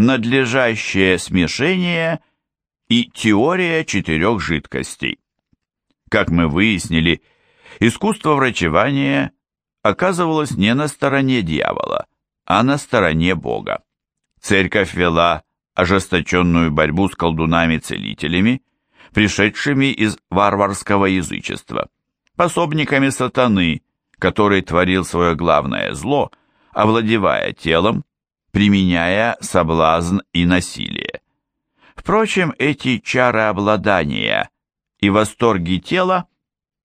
надлежащее смешение и теория четырех жидкостей. Как мы выяснили, искусство врачевания оказывалось не на стороне дьявола, а на стороне Бога. Церковь вела ожесточенную борьбу с колдунами-целителями, пришедшими из варварского язычества, пособниками сатаны, который творил свое главное зло, овладевая телом, применяя соблазн и насилие. Впрочем, эти чары обладания и восторги тела,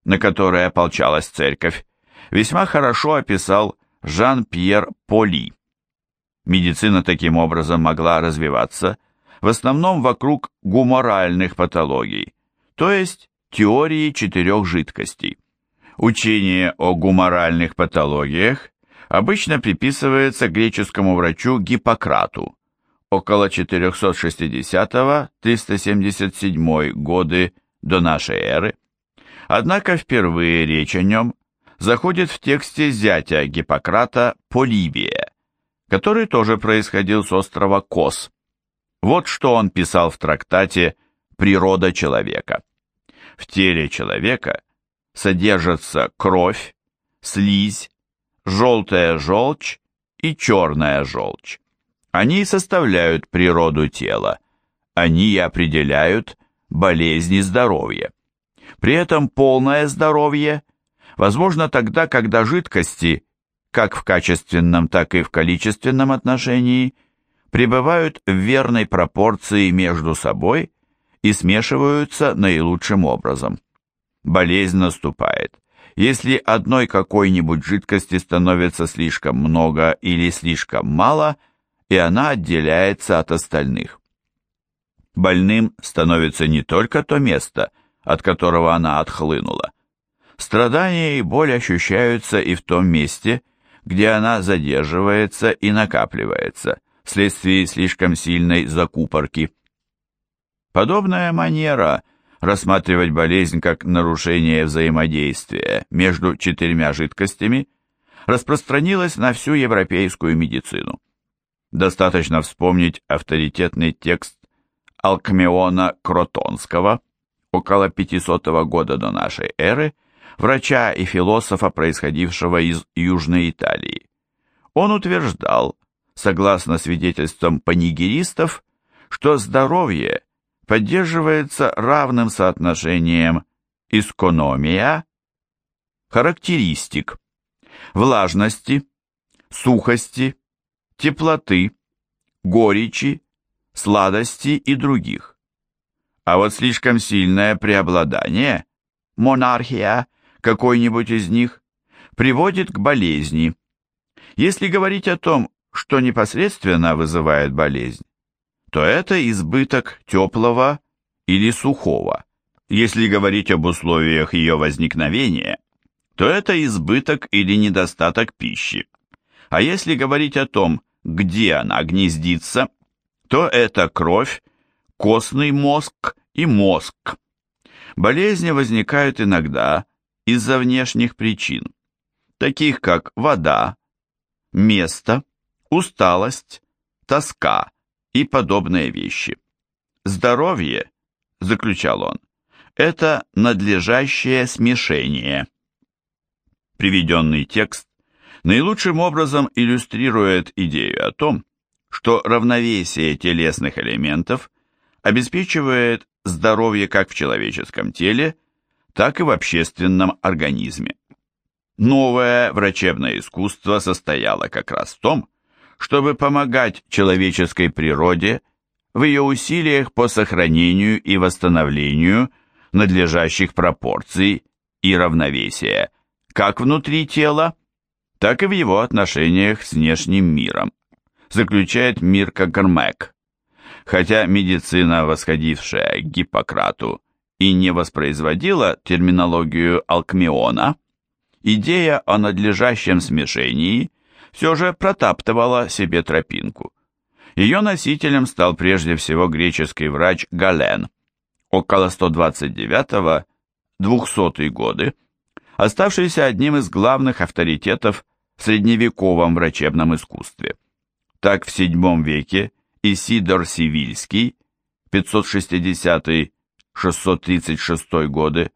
на которые ополчалась церковь, весьма хорошо описал Жан-Пьер Поли. Медицина таким образом могла развиваться в основном вокруг гуморальных патологий, то есть теории четырех жидкостей. Учение о гуморальных патологиях обычно приписывается греческому врачу Гиппократу около 460-377 годы до нашей эры. Однако впервые речь о нем заходит в тексте зятя Гиппократа Полибия, который тоже происходил с острова Кос. Вот что он писал в трактате «Природа человека». В теле человека содержатся кровь, слизь, желтая желчь и черная желчь. Они составляют природу тела, они определяют болезни здоровья. При этом полное здоровье возможно тогда, когда жидкости, как в качественном, так и в количественном отношении, пребывают в верной пропорции между собой и смешиваются наилучшим образом. Болезнь наступает, если одной какой-нибудь жидкости становится слишком много или слишком мало, и она отделяется от остальных. Больным становится не только то место, от которого она отхлынула. Страдания и боль ощущаются и в том месте, где она задерживается и накапливается, вследствие слишком сильной закупорки. Подобная манера – рассматривать болезнь как нарушение взаимодействия между четырьмя жидкостями распространилась на всю европейскую медицину. Достаточно вспомнить авторитетный текст Алкмеона Кротонского около 500 года до нашей эры, врача и философа, происходившего из Южной Италии. Он утверждал, согласно свидетельствам панигеристов, что здоровье поддерживается равным соотношением искономия, характеристик, влажности, сухости, теплоты, горечи, сладости и других. А вот слишком сильное преобладание, монархия, какой-нибудь из них, приводит к болезни. Если говорить о том, что непосредственно вызывает болезнь, то это избыток теплого или сухого. Если говорить об условиях ее возникновения, то это избыток или недостаток пищи. А если говорить о том, где она гнездится, то это кровь, костный мозг и мозг. Болезни возникают иногда из-за внешних причин, таких как вода, место, усталость, тоска, и подобные вещи. Здоровье, заключал он, это надлежащее смешение. Приведенный текст наилучшим образом иллюстрирует идею о том, что равновесие телесных элементов обеспечивает здоровье как в человеческом теле, так и в общественном организме. Новое врачебное искусство состояло как раз в том, чтобы помогать человеческой природе в ее усилиях по сохранению и восстановлению надлежащих пропорций и равновесия, как внутри тела, так и в его отношениях с внешним миром, заключает Мирка Гармек. Хотя медицина, восходившая к Гиппократу, и не воспроизводила терминологию Алкмеона, идея о надлежащем смешении все же протаптывала себе тропинку. Ее носителем стал прежде всего греческий врач Гален, около 129-200 годы, оставшийся одним из главных авторитетов в средневековом врачебном искусстве. Так в VII веке Исидор Сивильский, 560-636 годы,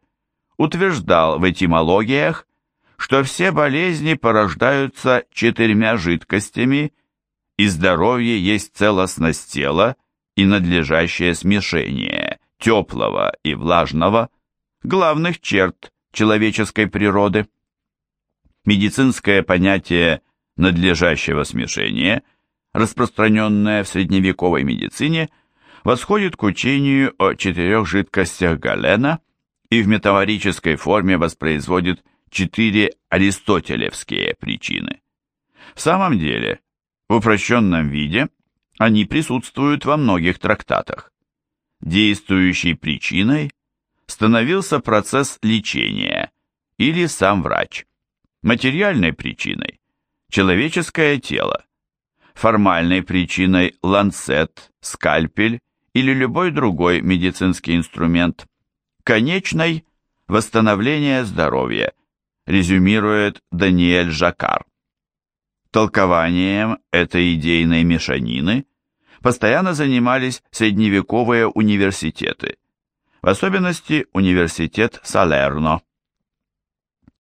утверждал в этимологиях, что все болезни порождаются четырьмя жидкостями, и здоровье есть целостность тела и надлежащее смешение теплого и влажного, главных черт человеческой природы. Медицинское понятие надлежащего смешения, распространенное в средневековой медицине, восходит к учению о четырех жидкостях Галена и в метафорической форме воспроизводит четыре аристотелевские причины. В самом деле, в упрощенном виде они присутствуют во многих трактатах. Действующей причиной становился процесс лечения или сам врач. Материальной причиной – человеческое тело. Формальной причиной – ланцет, скальпель или любой другой медицинский инструмент. Конечной – восстановление здоровья, резюмирует Даниэль Жакар. Толкованием этой идейной мешанины постоянно занимались средневековые университеты, в особенности университет Салерно.